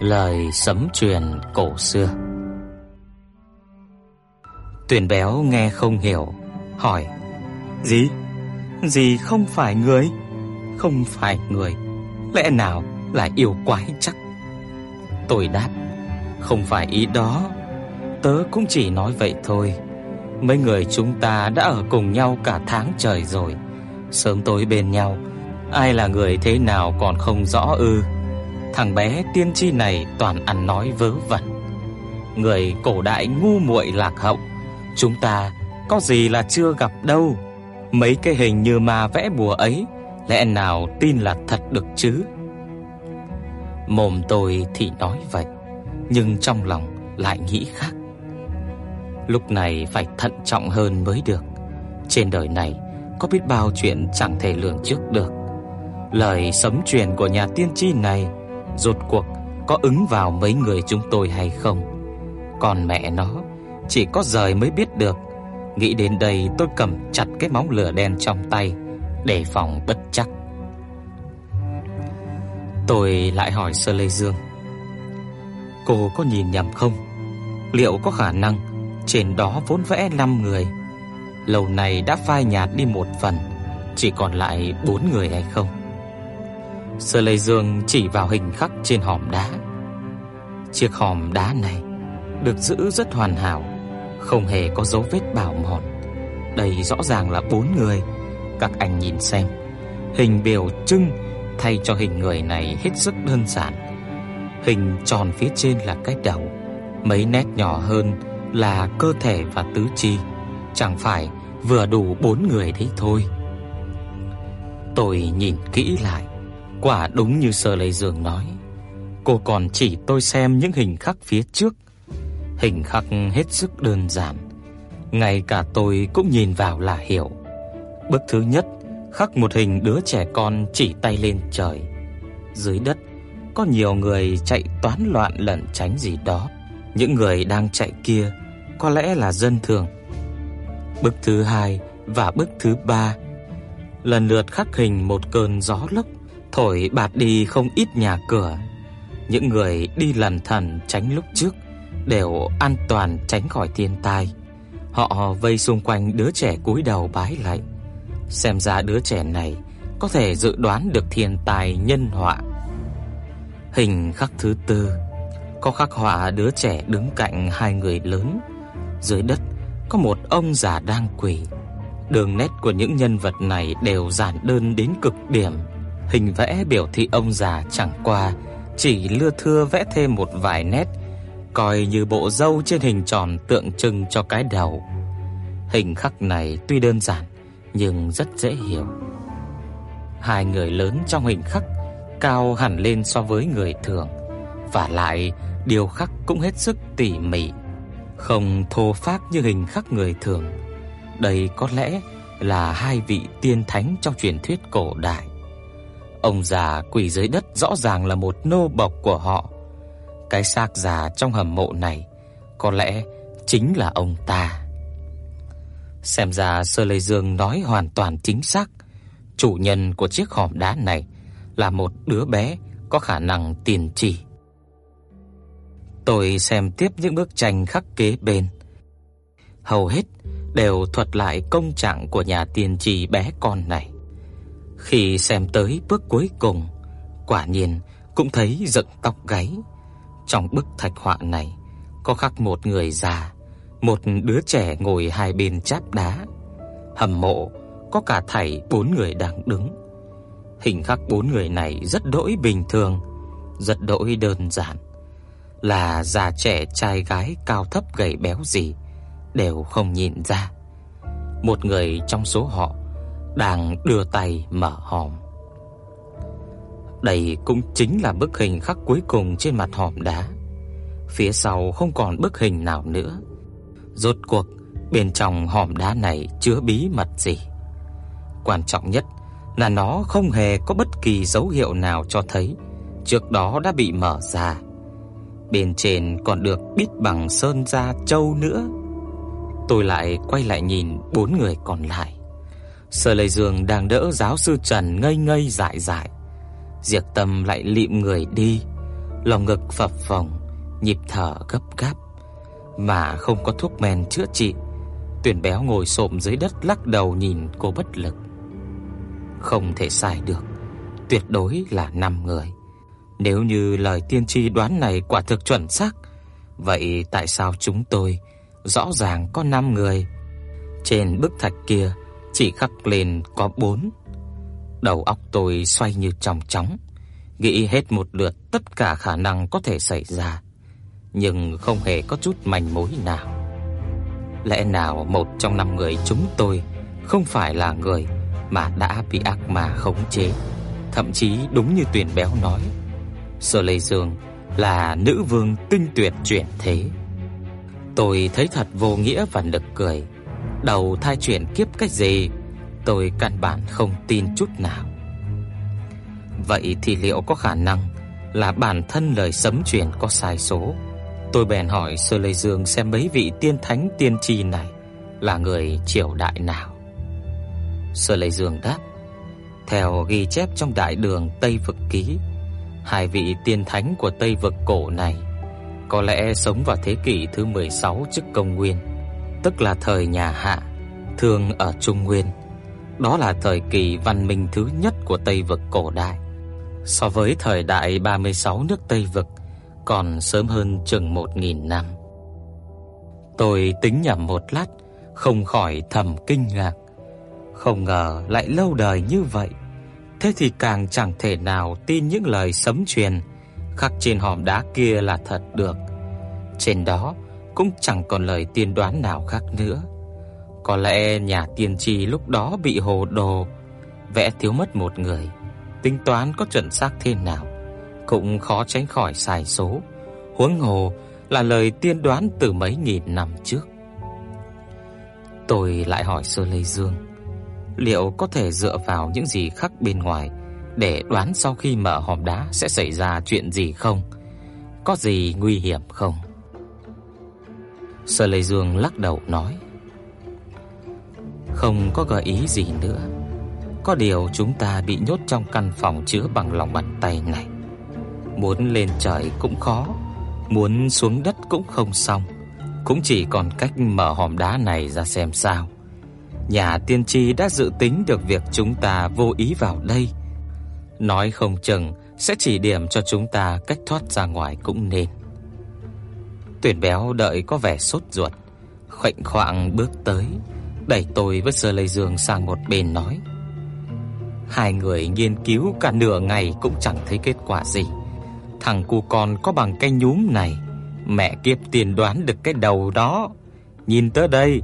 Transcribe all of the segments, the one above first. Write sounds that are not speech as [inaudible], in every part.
Lời sấm truyền cổ xưa Tuyển béo nghe không hiểu, Hỏi Gì? Gì không phải người? Không phải người, Lẽ nào là yêu quái chắc Tôi đáp, Không phải ý đó, Tớ cũng chỉ nói vậy thôi Mấy người chúng ta đã ở cùng nhau cả tháng trời rồi, Sớm tối bên nhau, Ai là người thế nào còn không rõ ư Thằng bé tiên tri này toàn ăn nói vớ vẩn. Người cổ đại ngu muội lạc hậu, Chúng ta có gì là chưa gặp đâu. Mấy cái hình như ma vẽ bùa ấy, Lẽ nào tin là thật được chứ? Mồm tôi thì nói vậy, Nhưng trong lòng lại nghĩ khác. Lúc này phải thận trọng hơn mới được. Trên đời này Có biết bao chuyện chẳng thể lường trước được. Lời sấm truyền của nhà tiên tri này Rốt cuộc, có ứng vào mấy người chúng tôi hay không? Còn mẹ nó, Chỉ có rời mới biết được. Nghĩ đến đây tôi cầm chặt cái móng lửa đen trong tay Để phòng bất chắc. Tôi lại hỏi Sơ Lê Dương. Cô có nhìn nhầm không? Liệu có khả năng Trên đó vốn vẽ 5 người? Lâu nay đã phai nhạt đi một phần, Chỉ còn lại 4 người hay không? Sơ Lệ Dương chỉ vào hình khắc trên hòm đá. Chiếc hòm đá này Được giữ rất hoàn hảo, Không hề có dấu vết bào mòn. Đây rõ ràng là bốn người. Các anh nhìn xem, Hình biểu trưng thay cho hình người này hết sức đơn giản. Hình tròn phía trên là cái đầu, Mấy nét nhỏ hơn là cơ thể và tứ chi. Chẳng phải vừa đủ bốn người đấy thôi. Tôi nhìn kỹ lại Quả đúng như Sơ Lê Dương nói. Cô còn chỉ tôi xem những hình khắc phía trước. Hình khắc hết sức đơn giản. Ngay cả tôi cũng nhìn vào là hiểu. Bức thứ nhất, khắc một hình đứa trẻ con chỉ tay lên trời. Dưới đất, có nhiều người chạy toán loạn lẩn tránh gì đó. Những người đang chạy kia, có lẽ là dân thường. Bức thứ hai và bức thứ ba. Lần lượt khắc hình một cơn gió lốc thổi bạt đi không ít nhà cửa. Những người đi lần thần tránh lúc trước đều an toàn tránh khỏi thiên tai. Họ vây xung quanh đứa trẻ cúi đầu bái lạy. Xem ra đứa trẻ này có thể dự đoán được thiên tai nhân họa. Hình khắc thứ tư, có khắc họa đứa trẻ đứng cạnh hai người lớn. Dưới đất có một ông già đang quỳ. Đường nét của những nhân vật này đều giản đơn đến cực điểm. Hình vẽ biểu thị ông già chẳng qua chỉ lưa thưa vẽ thêm một vài nét, coi như bộ râu trên hình tròn tượng trưng cho cái đầu. Hình khắc này tuy đơn giản nhưng rất dễ hiểu. Hai người lớn trong hình khắc cao hẳn lên so với người thường, và lại điều khắc cũng hết sức tỉ mỉ, không thô phác như hình khắc người thường. Đây có lẽ là hai vị tiên thánh trong truyền thuyết cổ đại. Ông già quỳ dưới đất rõ ràng là một nô bộc của họ. Cái xác già trong hầm mộ này có lẽ chính là ông ta. Xem ra Sơ Lê Dương nói hoàn toàn chính xác. Chủ nhân của chiếc hòm đá này là một đứa bé có khả năng tiền chỉ. Tôi xem tiếp những bức tranh khắc kế bên. Hầu hết đều thuật lại công trạng của nhà tiên tri bé con này. Khi xem tới bước cuối cùng, quả nhiên cũng thấy dựng tóc gáy. Trong bức thạch họa này có khắc một người già, một đứa trẻ ngồi hai bên cháp đá. Hầm mộ có cả thảy bốn người đang đứng. Hình khắc bốn người này rất đỗi bình thường, rất đỗi đơn giản. Là già trẻ trai gái cao thấp gầy béo gì đều không nhìn ra. Một người trong số họ đang đưa tay mở hòm. Đây cũng chính là bức hình khắc cuối cùng trên mặt hòm đá. Phía sau không còn bức hình nào nữa. Rốt cuộc, bên trong hòm đá này chứa bí mật gì? Quan trọng nhất là nó không hề có bất kỳ dấu hiệu nào cho thấy trước đó đã bị mở ra. Bên trên còn được bít bằng sơn da trâu nữa. Tôi lại quay lại nhìn bốn người còn lại. Sở Lệ Dương đang đỡ giáo sư Trần ngây ngây dại dại. Diệp Tâm lại lịm người đi, lòng ngực phập phồng, nhịp thở gấp gáp mà không có thuốc men chữa trị. Tuyển béo ngồi xổm dưới đất lắc đầu nhìn cô bất lực. Không thể sai được, tuyệt đối là năm người. Nếu như lời tiên tri đoán này quả thực chuẩn xác, vậy tại sao chúng tôi rõ ràng có năm người? Trên bức thạch kia chỉ khắc lên có 4. Đầu óc tôi xoay như chong chóng, nghĩ hết một lượt tất cả khả năng có thể xảy ra, nhưng không hề có chút manh mối nào. Lẽ nào một trong năm người chúng tôi không phải là người mà đã bị ác ma khống chế, thậm chí đúng như Tuyển Béo nói, Sở Lệ Dương là nữ vương tinh tuyệt chuyển thế. Tôi thấy thật vô nghĩa và nực cười. Đầu thai chuyển kiếp cách gì, tôi căn bản không tin chút nào. Vậy thì liệu có khả năng là bản thân lời sấm truyền có sai số? Tôi bèn hỏi Sơ Lê Dương xem mấy vị tiên thánh tiên tri này là người triều đại nào. Sơ Lê Dương đáp: Theo ghi chép trong đại đường Tây vực ký, hai vị tiên thánh của Tây vực cổ này có lẽ sống vào thế kỷ thứ 16 trước công nguyên, tức là thời nhà Hạ, thường ở Trung Nguyên. Đó là thời kỳ văn minh thứ nhất của Tây vực cổ đại. So với thời đại 36 nước Tây vực còn sớm hơn chừng 1000 năm. Tôi tính nhẩm một lát, không khỏi thầm kinh ngạc. Không ngờ lại lâu đời như vậy. Thế thì càng chẳng thể nào tin những lời sấm truyền khắc trên hòm đá kia là thật được. Trên đó cũng chẳng còn lời tiên đoán nào khác nữa. Có lẽ nhà tiên tri lúc đó bị hồ đồ, vẽ thiếu mất một người, tính toán có chuẩn xác thế nào cũng khó tránh khỏi sai số, huống hồ là lời tiên đoán từ mấy nghìn năm trước. Tôi lại hỏi Sơ Lê Dương, liệu có thể dựa vào những gì khác bên ngoài để đoán sau khi mở hòm đá sẽ xảy ra chuyện gì không? Có gì nguy hiểm không? Sở Lê Dương lắc đầu nói: Không có gợi ý gì nữa. Có điều chúng ta bị nhốt trong căn phòng chứa bằng lòng bàn tay này. Muốn lên trời cũng khó, muốn xuống đất cũng không xong, cũng chỉ còn cách mở hòm đá này ra xem sao. Nhà tiên tri đã dự tính được việc chúng ta vô ý vào đây, nói không chừng sẽ chỉ điểm cho chúng ta cách thoát ra ngoài cũng nên. Tuyển béo đợi có vẻ sốt ruột, khoảnh khoạng bước tới, đẩy tôi với Sơ lây Dương sang một bên nói: Hai người nghiên cứu cả nửa ngày cũng chẳng thấy kết quả gì. Thằng cu con có bằng cái nhúm này, mẹ kiếp tiền đoán được cái đầu đó. Nhìn tới đây,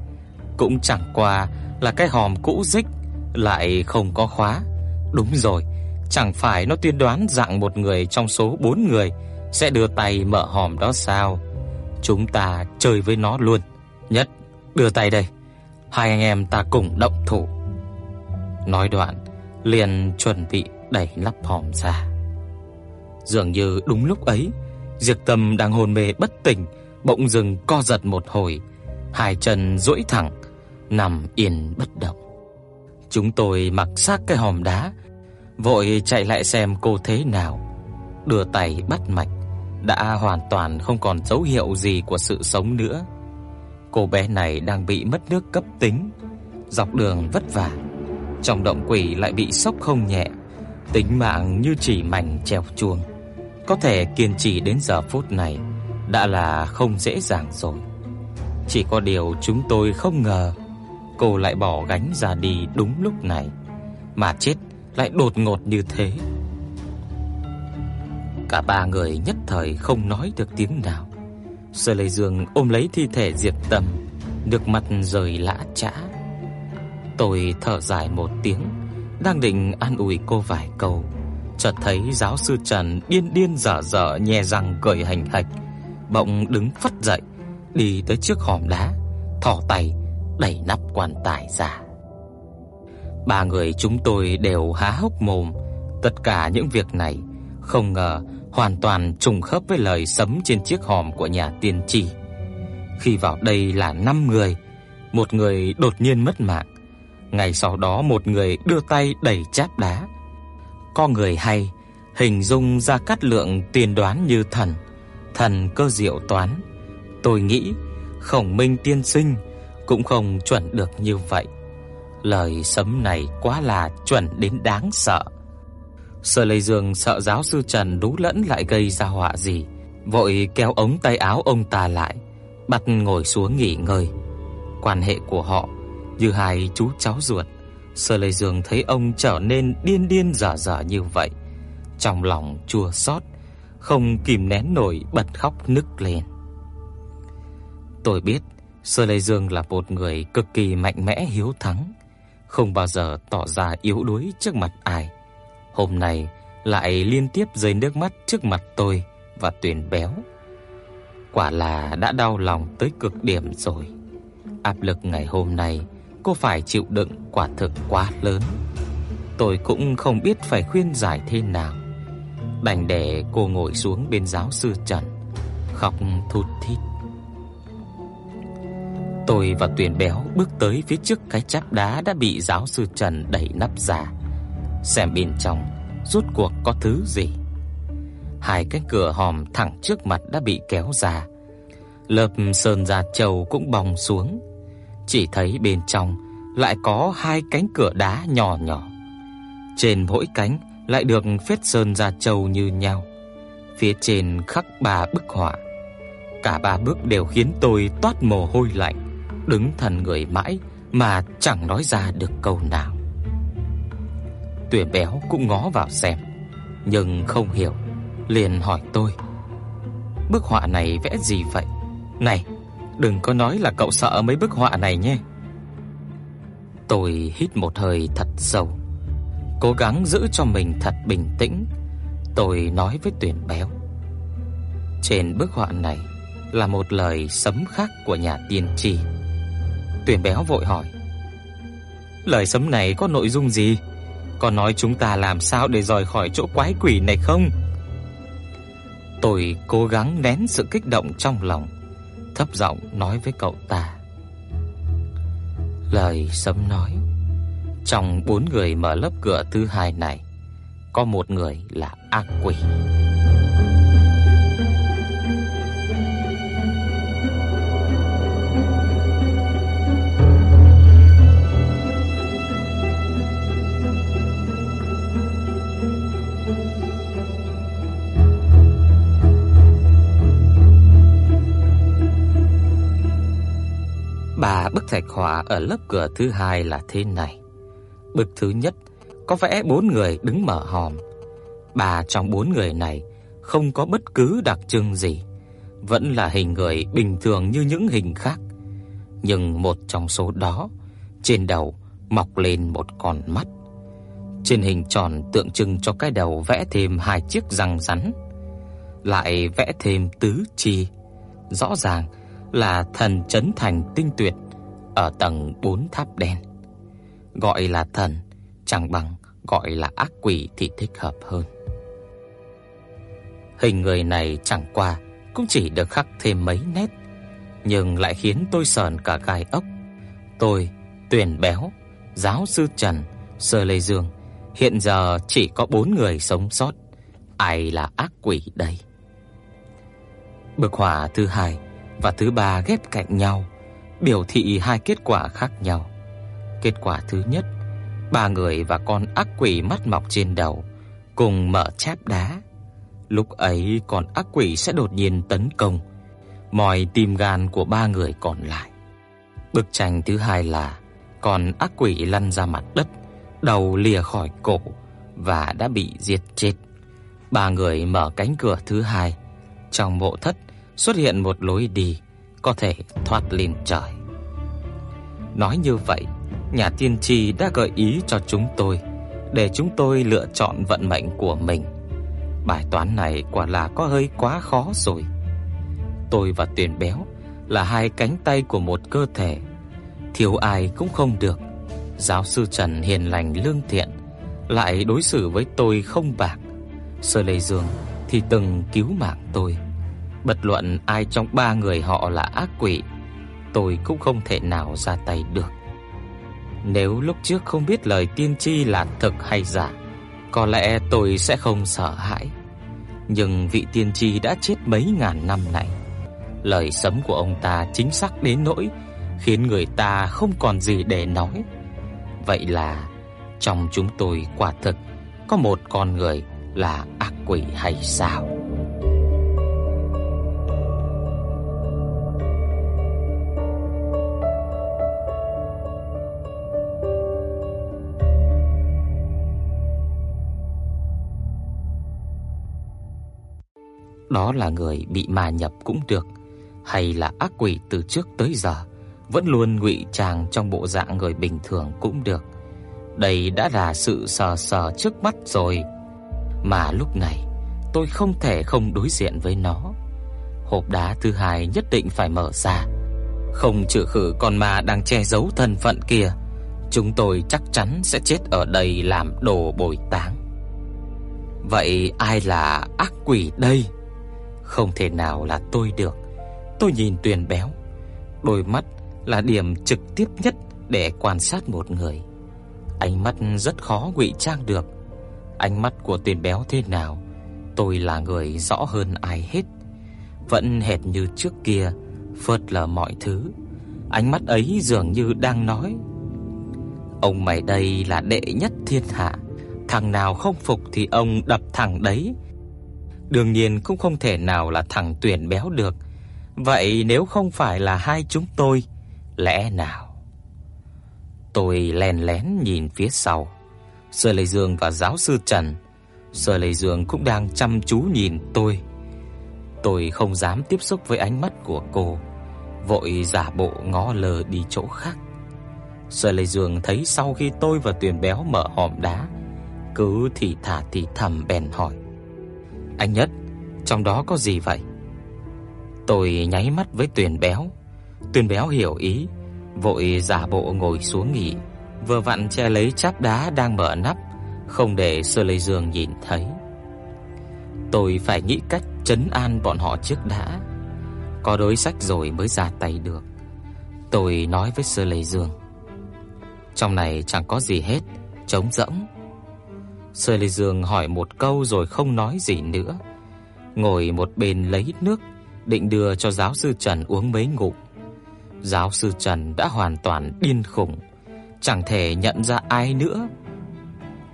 cũng chẳng qua là cái hòm cũ rích lại không có khóa. Đúng rồi, chẳng phải nó tiên đoán dạng một người trong số bốn người sẽ đưa tay mở hòm đó sao? Chúng ta chơi với nó luôn. Nhất, đưa tay đây. Hai anh em ta cùng động thủ. Nói đoạn, liền chuẩn bị đẩy lắp hòm ra. Dường như đúng lúc ấy, Diệp Tâm đang hôn mê bất tỉnh, bỗng dừng co giật một hồi, hai chân duỗi thẳng, nằm yên bất động. Chúng tôi mặc xác cái hòm đá, vội chạy lại xem cô thế nào. Đưa tay bắt mạch, đã hoàn toàn không còn dấu hiệu gì của sự sống nữa. Cô bé này đang bị mất nước cấp tính, dọc đường vất vả, trong động quỷ lại bị sốc không nhẹ, tính mạng như chỉ mảnh treo chuông. Có thể kiên trì đến giờ phút này đã là không dễ dàng rồi. Chỉ có điều chúng tôi không ngờ cô lại bỏ gánh ra đi đúng lúc này, mà chết lại đột ngột như thế. Cả ba người nhất thời không nói được tiếng nào. Sở Lệ Dương ôm lấy thi thể Diệp Tâm, nước mắt rơi lã chã. Tôi thở dài một tiếng, đang định an ủi cô vài câu, chợt thấy giáo sư Trần điên điên dở dở nhè răng cười hành hạch, bỗng đứng phất dậy, đi tới trước hòm đá, thò tay đẩy nắp quan tài ra. Ba người chúng tôi đều há hốc mồm, tất cả những việc này không ngờ hoàn toàn trùng khớp với lời sấm trên chiếc hòm của nhà tiên tri. Khi vào đây là 5 người, một người đột nhiên mất mạng. Ngày sau đó một người đưa tay đẩy cháp đá. Có người hay hình dung ra cát lượng tiên đoán như thần, thần cơ diệu toán. Tôi nghĩ Khổng Minh tiên sinh cũng không chuẩn được như vậy. Lời sấm này quá là chuẩn đến đáng sợ. Sở Lệ Dương sợ giáo sư Trần đú lẫn lại gây ra họa gì, vội kéo ống tay áo ông ta lại, bắt ngồi xuống nghỉ ngơi. Quan hệ của họ như hai chú cháu ruột. Sở Lệ Dương thấy ông trở nên điên điên dở dở như vậy, trong lòng chua xót, không kìm nén nổi bật khóc nức lên. Tôi biết Sở Lệ Dương là một người cực kỳ mạnh mẽ hiếu thắng, không bao giờ tỏ ra yếu đuối trước mặt ai. Hôm nay lại liên tiếp rơi nước mắt trước mặt tôi và Tuyền Béo. Quả là đã đau lòng tới cực điểm rồi. Áp lực ngày hôm nay cô phải chịu đựng quả thực quá lớn. Tôi cũng không biết phải khuyên giải thế nào. Đành để cô ngồi xuống bên giáo sư Trần, khóc thút thít. Tôi và Tuyền Béo bước tới phía trước cái cháp đá đã bị giáo sư Trần đẩy nắp ra, xem bên trong rốt cuộc có thứ gì. Hai cánh cửa hòm thẳng trước mặt đã bị kéo ra, lớp sơn da trầu cũng bong xuống, chỉ thấy bên trong lại có hai cánh cửa đá nhỏ nhỏ. Trên mỗi cánh lại được phết sơn da trầu như nhau. Phía trên khắc ba bức họa. Cả ba bức đều khiến tôi toát mồ hôi lạnh đứng thần người mãi mà chẳng nói ra được câu nào. Tuyển béo cũng ngó vào xem, nhưng không hiểu, liền hỏi tôi: "Bức họa này vẽ gì vậy?" "Này, đừng có nói là cậu sợ mấy bức họa này nhé." Tôi hít một hơi thật sâu, cố gắng giữ cho mình thật bình tĩnh. Tôi nói với Tuyển béo: "Trên bức họa này là một lời sấm khác của nhà tiên tri." Tuyển béo vội hỏi Lời sấm này có nội dung gì có nói chúng ta làm sao để rời khỏi chỗ quái quỷ này không? Tôi cố gắng nén sự kích động trong lòng, Thấp giọng nói với cậu ta. Lời sấm nói, Trong bốn người mở lớp cửa thứ hai này, Có một người là ác quỷ bức thạch họa ở lớp cửa thứ hai là thế này. Bức thứ nhất có vẽ bốn người đứng mở hòm. Ba trong bốn người này không có bất cứ đặc trưng gì, vẫn là hình người bình thường như những hình khác. Nhưng một trong số đó, trên đầu mọc lên một con mắt. Trên hình tròn tượng trưng cho cái đầu vẽ thêm hai chiếc răng rắn, lại vẽ thêm tứ chi. Rõ ràng là thần trấn thành tinh tuyệt ở tầng 4 tháp đen. Gọi là thần chẳng bằng gọi là ác quỷ thì thích hợp hơn. Hình người này chẳng qua cũng chỉ được khắc thêm mấy nét, nhưng lại khiến tôi sờn cả gai ốc. Tôi, Tuyền Béo, giáo sư Trần, Sơ Lê Dương, hiện giờ chỉ có bốn người sống sót. Ai là ác quỷ đây? Bức họa thứ hai và thứ ba ghép cạnh nhau, biểu thị hai kết quả khác nhau. Kết quả thứ nhất, ba người và con ác quỷ mắt mọc trên đầu cùng mở cháp đá. Lúc ấy con ác quỷ sẽ đột nhiên tấn công, mòi tim gan của ba người còn lại. Bức tranh thứ hai là con ác quỷ lăn ra mặt đất, đầu lìa khỏi cổ và đã bị giết chết. Ba người mở cánh cửa thứ hai, trong mộ thất xuất hiện một lối đi có thể thoát lên trời. Nói như vậy, nhà tiên tri đã gợi ý cho chúng tôi để chúng tôi lựa chọn vận mệnh của mình. Bài toán này quả là có hơi quá khó rồi. Tôi và Tuyền Béo là hai cánh tay của một cơ thể, thiếu ai cũng không được. Giáo sư Trần hiền lành lương thiện, lại đối xử với tôi không bạc. Sơ Lê Dương thì từng cứu mạng tôi. Bất luận ai trong ba người họ là ác quỷ, tôi cũng không thể nào ra tay được. Nếu lúc trước không biết lời tiên tri là thực hay giả, có lẽ tôi sẽ không sợ hãi. Nhưng vị tiên tri đã chết mấy ngàn năm này, lời sấm của ông ta chính xác đến nỗi khiến người ta không còn gì để nói. Vậy là trong chúng tôi quả thực có một con người là ác quỷ hay sao? Đó là người bị ma nhập cũng được, hay là ác quỷ từ trước tới giờ vẫn luôn ngụy trang trong bộ dạng người bình thường cũng được. Đây đã là sự sờ sờ trước mắt rồi, mà lúc này tôi không thể không đối diện với nó. Hộp đá thứ hai nhất định phải mở ra, không trừ khử con ma đang che giấu thân phận kia, chúng tôi chắc chắn sẽ chết ở đây làm đồ bồi táng. Vậy ai là ác quỷ đây? Không thể nào là tôi được. Tôi nhìn Tuyền béo, đôi mắt là điểm trực tiếp nhất để quan sát một người. Ánh mắt rất khó ngụy trang được. Ánh mắt của Tuyền béo thế nào, tôi là người rõ hơn ai hết. Vẫn hệt như trước kia, phớt lờ mọi thứ. Ánh mắt ấy dường như đang nói: "Ông mày đây là đệ nhất thiên hạ, thằng nào không phục thì ông đập thằng đấy." Đương nhiên cũng không thể nào là thằng tuyển béo được. Vậy nếu không phải là hai chúng tôi, lẽ nào? Tôi lén lén nhìn phía sau. Sơ Lệ Dương và giáo sư Trần, Sơ Lệ Dương cũng đang chăm chú nhìn tôi. Tôi không dám tiếp xúc với ánh mắt của cô, vội giả bộ ngó lờ đi chỗ khác. Sơ Lệ Dương thấy sau khi tôi và Tuyền Béo mở hòm đá, cứ thì thả thì thầm bèn hỏi: anh Nhất, trong đó có gì vậy? Tôi nháy mắt với Tuyền Béo. Tuyền Béo hiểu ý, vội giả bộ ngồi xuống nghỉ, vừa vặn che lấy cháp đá đang mở nắp, không để Sơ Lê Dương nhìn thấy. Tôi phải nghĩ cách trấn an bọn họ trước đã. Có đối sách rồi mới ra tay được. Tôi nói với Sơ Lê Dương. Trong này chẳng có gì hết, trống rỗng. Sơ Lê Dương hỏi một câu rồi không nói gì nữa, ngồi một bên lấy nước định đưa cho giáo sư Trần uống mấy ngụm. Giáo sư Trần đã hoàn toàn điên khủng, chẳng thể nhận ra ai nữa.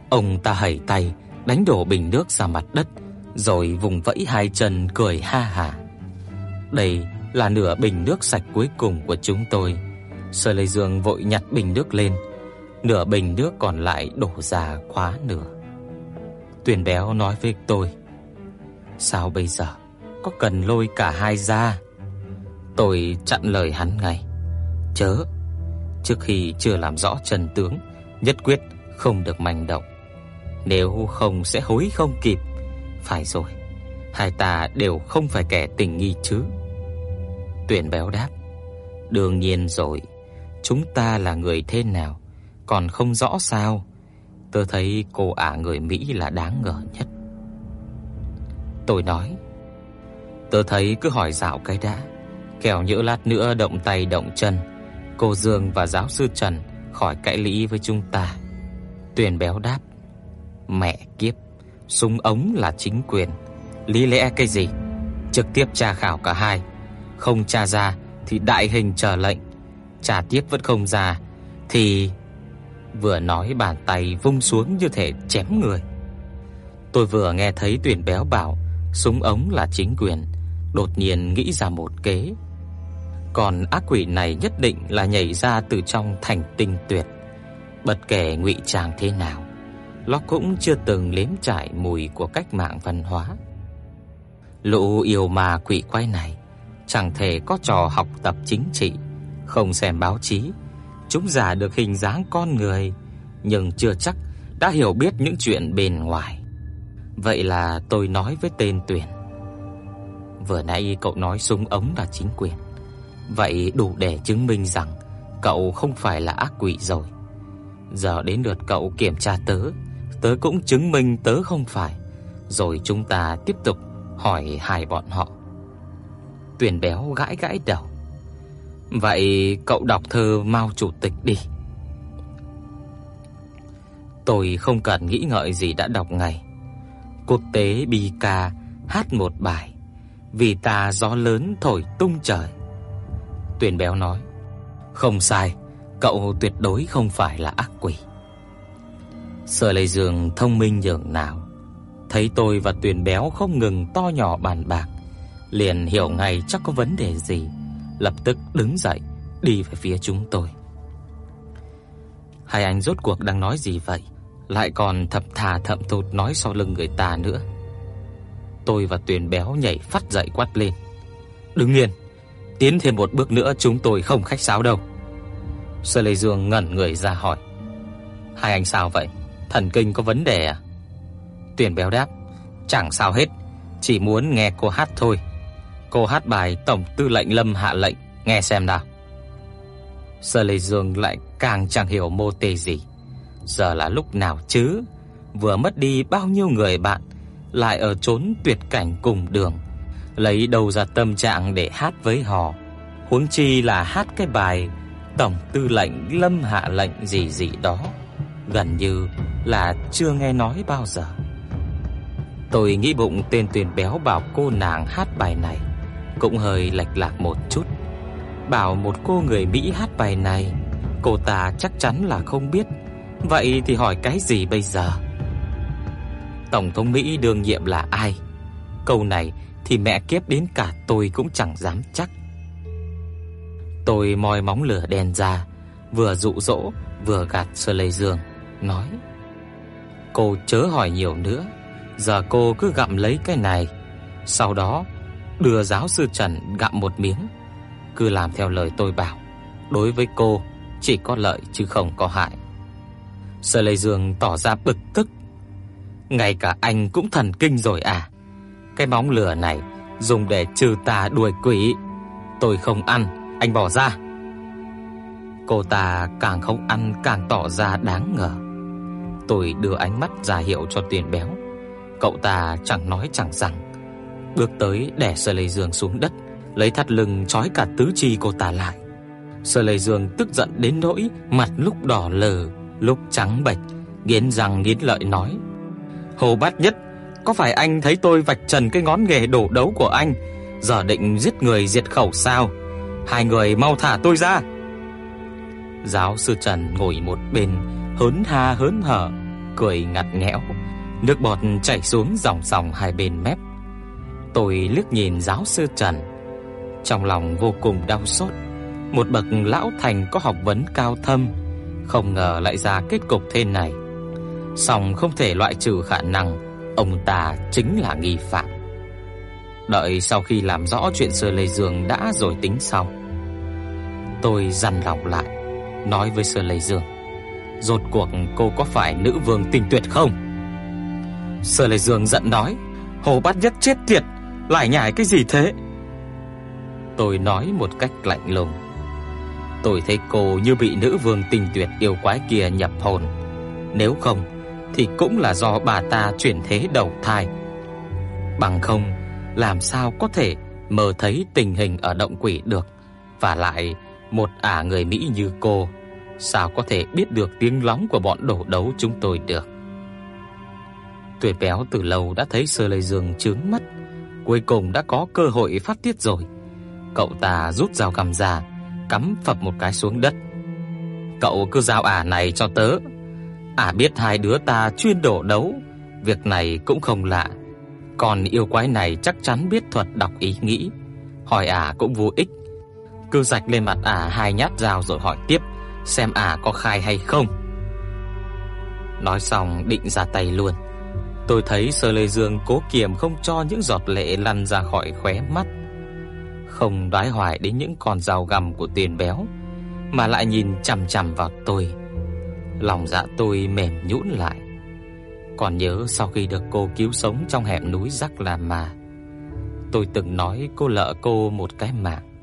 Ông ta hẩy tay, đánh đổ bình nước ra mặt đất, rồi vùng vẫy hai chân cười ha hả. Đây là nửa bình nước sạch cuối cùng của chúng tôi. Sơ Lê Dương vội nhặt bình nước lên, nửa bình nước còn lại đổ ra khóa nửa. Tuyền béo nói với tôi: "Sao bây giờ? Có cần lôi cả hai ra?" Tôi chặn lời hắn ngay: "Chớ, trước khi chưa làm rõ chân tướng, nhất quyết không được manh động. Nếu không sẽ hối không kịp." Phải rồi, hai ta đều không phải kẻ tình nghi chứ. Tuyền béo đáp: "Đương nhiên rồi, chúng ta là người thế nào còn không rõ sao?" Tôi thấy cô ả người Mỹ là đáng ngờ nhất. Tôi nói, tôi thấy cứ hỏi dạo cái đã, kẻo nhỡ lát nữa động tay động chân, cô Dương và giáo sư Trần khỏi cãi lý với chúng ta. Tuyền béo đáp, mẹ kiếp, súng ống là chính quyền, lý lẽ cái gì? Trực tiếp tra khảo cả hai, không tra ra thì đại hình chờ lệnh, tra tiếp vẫn không ra thì vừa nói bàn tay vung xuống như thể chém người. Tôi vừa nghe thấy Tuyền Béo bảo súng ống là chính quyền, đột nhiên nghĩ ra một kế. Còn ác quỷ này nhất định là nhảy ra từ trong thành tinh tuyệt. Bất kể ngụy trang thế nào, nó cũng chưa từng nếm trải mùi của cách mạng văn hóa. Lũ yêu ma quỷ quái này chẳng thể có trò học tập chính trị, không xem báo chí, Chúng giả được hình dáng con người, nhưng chưa chắc đã hiểu biết những chuyện bên ngoài. Vậy là tôi nói với tên Tuyển. Vừa nãy cậu nói súng ống là chính quyền. Vậy đủ để chứng minh rằng cậu không phải là ác quỷ rồi. Giờ đến lượt cậu kiểm tra tớ, tớ cũng chứng minh tớ không phải. Rồi chúng ta tiếp tục hỏi hai bọn họ. tuyển béo gãi gãi đầu. Vậy cậu đọc thơ Mao chủ tịch đi. Tôi không cần nghĩ ngợi gì đã đọc ngay. Quốc tế bi ca hát một bài Vì ta gió lớn thổi tung trời. Tuyền béo nói: "Không sai, cậu tuyệt đối không phải là ác quỷ." Sở Lệ Dương thông minh nhường nào, thấy tôi và Tuyền béo không ngừng to nhỏ bàn bạc, liền hiểu ngay chắc có vấn đề gì, lập tức đứng dậy đi về phía chúng tôi. Hai anh rốt cuộc đang nói gì vậy? Lại còn thập thà thậm thụt nói sau lưng người ta nữa. Tôi và Tuyền béo nhảy phát dậy quát lên. "Đứng yên, tiến thêm một bước nữa chúng tôi không khách sáo đâu." Sơ Lê Dương ngẩn người ra hỏi: "Hai anh sao vậy? Thần kinh có vấn đề à?" Tuyền béo đáp: "Chẳng sao hết, chỉ muốn nghe cô hát thôi." Cô hát bài tổng tư lệnh Lâm hạ lệnh, nghe xem nào. Sở Lệ Dương lại càng chẳng hiểu mô tê gì. Giờ là lúc nào chứ? Vừa mất đi bao nhiêu người bạn, lại ở trốn tuyệt cảnh cùng đường, lấy đâu ra tâm trạng để hát với họ. Huống chi là hát cái bài tổng tư lệnh Lâm hạ lệnh gì gì đó, gần như là chưa nghe nói bao giờ. Tôi nghĩ bụng tên tuyển béo bảo cô nàng hát bài này cũng hơi lệch lạc một chút. Bảo một cô người Mỹ hát bài này, cô ta chắc chắn là không biết. Vậy thì hỏi cái gì bây giờ? Tổng thống Mỹ đương nhiệm là ai? Câu này thì mẹ kiếp đến cả tôi cũng chẳng dám chắc. Tôi moi móng lửa đèn ra, vừa dụ dỗ vừa gạt Sơ Lê Dương, nói: "Cô chớ hỏi nhiều nữa, giờ cô cứ gặm lấy cái này, sau đó đưa giáo sư Trần gặm một miếng, cứ làm theo lời tôi bảo, đối với cô chỉ có lợi chứ không có hại." Sở Lệ Dương tỏ ra bực tức. Ngay cả anh cũng thần kinh rồi à? Cái móng lửa này dùng để trừ tà đuổi quỷ, tôi không ăn, anh bỏ ra. Cô ta càng không ăn càng tỏ ra đáng ngờ. Tôi đưa ánh mắt ra hiệu cho Tiền Béo. Cậu ta chẳng nói chẳng rằng, bước tới đè Sở Lệ Dương xuống đất, lấy thắt lưng trói cả tứ chi cô ta lại. Sở Lệ Dương tức giận đến nỗi mặt lúc đỏ lờ, lúc trắng bệch, nghiến răng nghiến lợi nói: "Hồ Bát Nhất, có phải anh thấy tôi vạch trần cái ngón nghề đổ đấu của anh, giờ định giết người diệt khẩu sao? Hai người mau thả tôi ra." Giáo sư Trần ngồi một bên, hớn ha hớn hở, cười ngặt nghẽo, nước bọt chảy xuống dòng dòng hai bên mép. Tôi liếc nhìn giáo sư Trần, trong lòng vô cùng đau xót. Một bậc lão thành có học vấn cao thâm, không ngờ lại ra kết cục thế này. Song không thể loại trừ khả năng ông ta chính là nghi phạm. Đợi sau khi làm rõ chuyện Sơ Lê Dương đã rồi tính sau. Tôi dằn lòng lại, nói với Sơ Lê Dương: "Rốt cuộc cô có phải nữ vương tình tuyệt không?" Sơ Lê Dương giận nói: "Hồ Bát Nhất chết tiệt, lại nhải cái gì thế?" Tôi nói một cách lạnh lùng: Tôi thấy cô như bị nữ vương tình tuyệt yêu quái kia nhập hồn. Nếu không thì cũng là do bà ta chuyển thế đầu thai. Bằng không, làm sao có thể mơ thấy tình hình ở động quỷ được? Và lại, một ả người Mỹ như cô, sao có thể biết được tiếng lóng của bọn đổ đấu chúng tôi được? Tuổi béo từ lâu đã thấy Sơ Lệ Dương trướng mắt, cuối cùng đã có cơ hội phát tiết rồi. Cậu ta rút dao găm ra, cắm phập một cái xuống đất. Cậu cứ giao ả này cho tớ. Ả biết hai đứa ta chuyên đổ đấu, việc này cũng không lạ. Còn yêu quái này chắc chắn biết thuật đọc ý nghĩ, hỏi ả cũng vô ích. Cứ rạch lên mặt ả hai nhát dao rồi hỏi tiếp, xem ả có khai hay không. Nói xong định ra tay luôn. Tôi thấy Sơ Lê Dương cố kiềm không cho những giọt lệ lăn ra khỏi khóe mắt không đoái hoài đến những con dao găm của tiền béo, mà lại nhìn chằm chằm vào tôi. Lòng dạ tôi mềm nhũn lại. Còn nhớ sau khi được cô cứu sống trong hẻm núi Rắc La Ma, Tôi từng nói cô lỡ cô một cái mạng.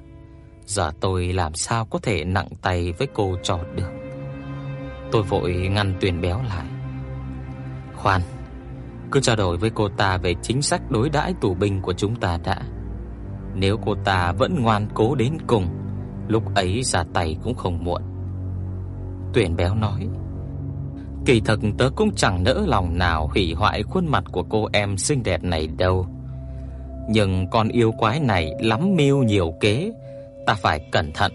Giờ tôi làm sao có thể nặng tay với cô cho được. Tôi vội ngăn Tuyền Béo lại. Khoan, cứ trao đổi với cô ta về chính sách đối đãi tù binh của chúng ta đã. Nếu cô ta vẫn ngoan cố đến cùng, lúc ấy ra tay cũng không muộn. Tuyển béo nói, kỳ thực tớ cũng chẳng nỡ lòng nào hủy hoại khuôn mặt của cô em xinh đẹp này đâu. Nhưng con yêu quái này lắm mưu nhiều kế, ta phải cẩn thận,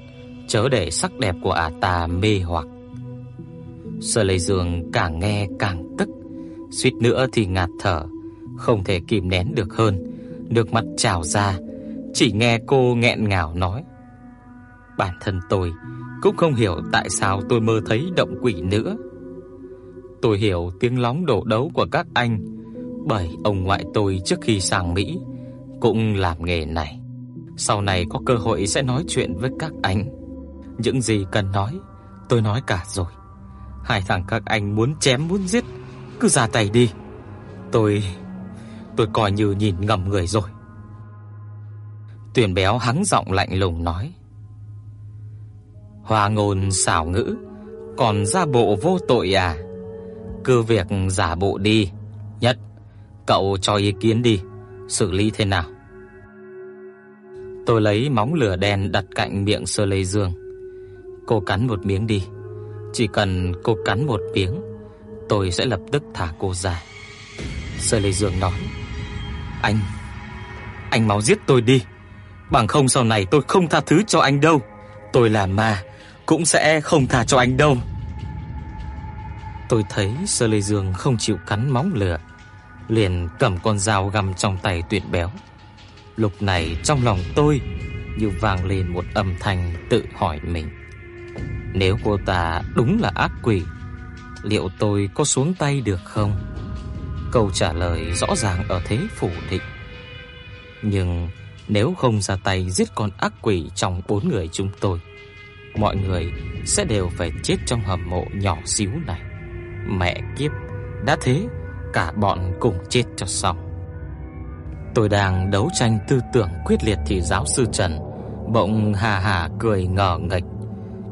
chớ để sắc đẹp của ả ta mê hoặc. Sở Lệ Dương càng nghe càng tức, suýt nữa thì ngạt thở, không thể kìm nén được hơn, nước mắt trào ra, chỉ nghe cô nghẹn ngào nói: "Bản thân tôi cũng không hiểu tại sao tôi mơ thấy động quỷ nữa. Tôi hiểu tiếng lóng đổ đấu của các anh, bởi ông ngoại tôi trước khi sang Mỹ cũng làm nghề này. Sau này có cơ hội sẽ nói chuyện với các anh. Những gì cần nói, tôi nói cả rồi. Hai thằng các anh muốn chém muốn giết, cứ ra tay đi. Tôi tôi coi như nhìn ngầm người rồi. Tuyển béo hắng giọng lạnh lùng nói: Hoa ngôn xảo ngữ, còn ra bộ vô tội à? Cứ việc giả bộ đi, nhất cậu cho ý kiến đi, xử lý thế nào? Tôi lấy móng lửa đen đặt cạnh miệng Sơ Lê Dương. Cô cắn một miếng đi. Chỉ cần cô cắn một miếng, tôi sẽ lập tức thả cô ra. Sơ Lê Dương nói: "Anh, anh máu giết tôi đi, bằng không sau này tôi không tha thứ cho anh đâu. Tôi là ma, cũng sẽ không tha cho anh đâu." Tôi thấy Sơ Lê Dương không chịu cắn móng lửa, liền cầm con dao găm trong tay tuyệt béo. Lúc này trong lòng tôi như vang lên một âm thanh tự hỏi mình. Nếu cô ta đúng là ác quỷ, liệu tôi có xuống tay được không? Câu trả lời rõ ràng ở thế phủ định. Nhưng nếu không ra tay giết con ác quỷ trong bốn người chúng tôi, mọi người sẽ đều phải chết trong hầm mộ nhỏ xíu này. Mẹ kiếp, đã thế, cả bọn cùng chết cho xong. Tôi đang đấu tranh tư tưởng quyết liệt thì giáo sư Trần bỗng hà hà cười ngờ nghệch,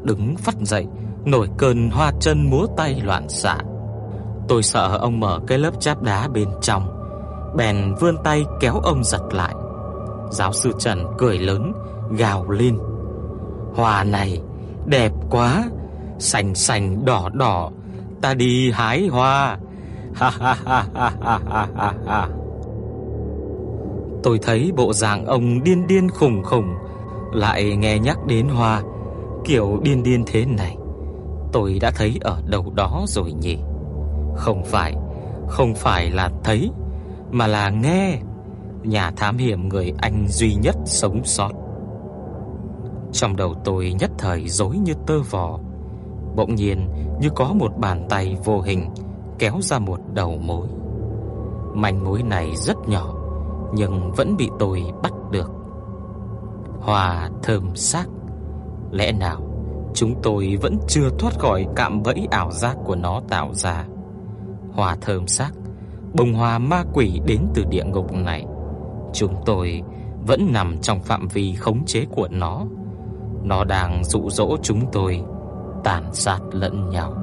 đứng phắt dậy, nổi cơn hoa chân múa tay loạn xạ. Tôi sợ ông mở cái lớp cháp đá bên trong, bèn vươn tay kéo ông giật lại. Giáo sư Trần cười lớn, gào lên: "Hoa này đẹp quá, xanh xanh đỏ đỏ, ta đi hái hoa." [laughs] Ha ha ha ha ha ha ha. Tôi thấy bộ dạng ông điên điên khùng khùng, lại nghe nhắc đến hoa, kiểu điên điên thế này. Tôi đã thấy ở đâu đó rồi nhỉ? Không phải, không phải là thấy, mà là nghe. Nhà thám hiểm người Anh duy nhất sống sót. Trong đầu tôi nhất thời rối như tơ vò. Bỗng nhiên như có một bàn tay vô hình kéo ra một đầu mối. Manh mối này rất nhỏ nhưng vẫn bị tôi bắt được. Hoa thơm sắc, lẽ nào chúng tôi vẫn chưa thoát khỏi cạm bẫy ảo giác của nó tạo ra? Hoa thơm sắc, bông hoa ma quỷ đến từ địa ngục này, chúng tôi vẫn nằm trong phạm vi khống chế của nó. Nó đang dụ dỗ chúng tôi tàn sát lẫn nhau.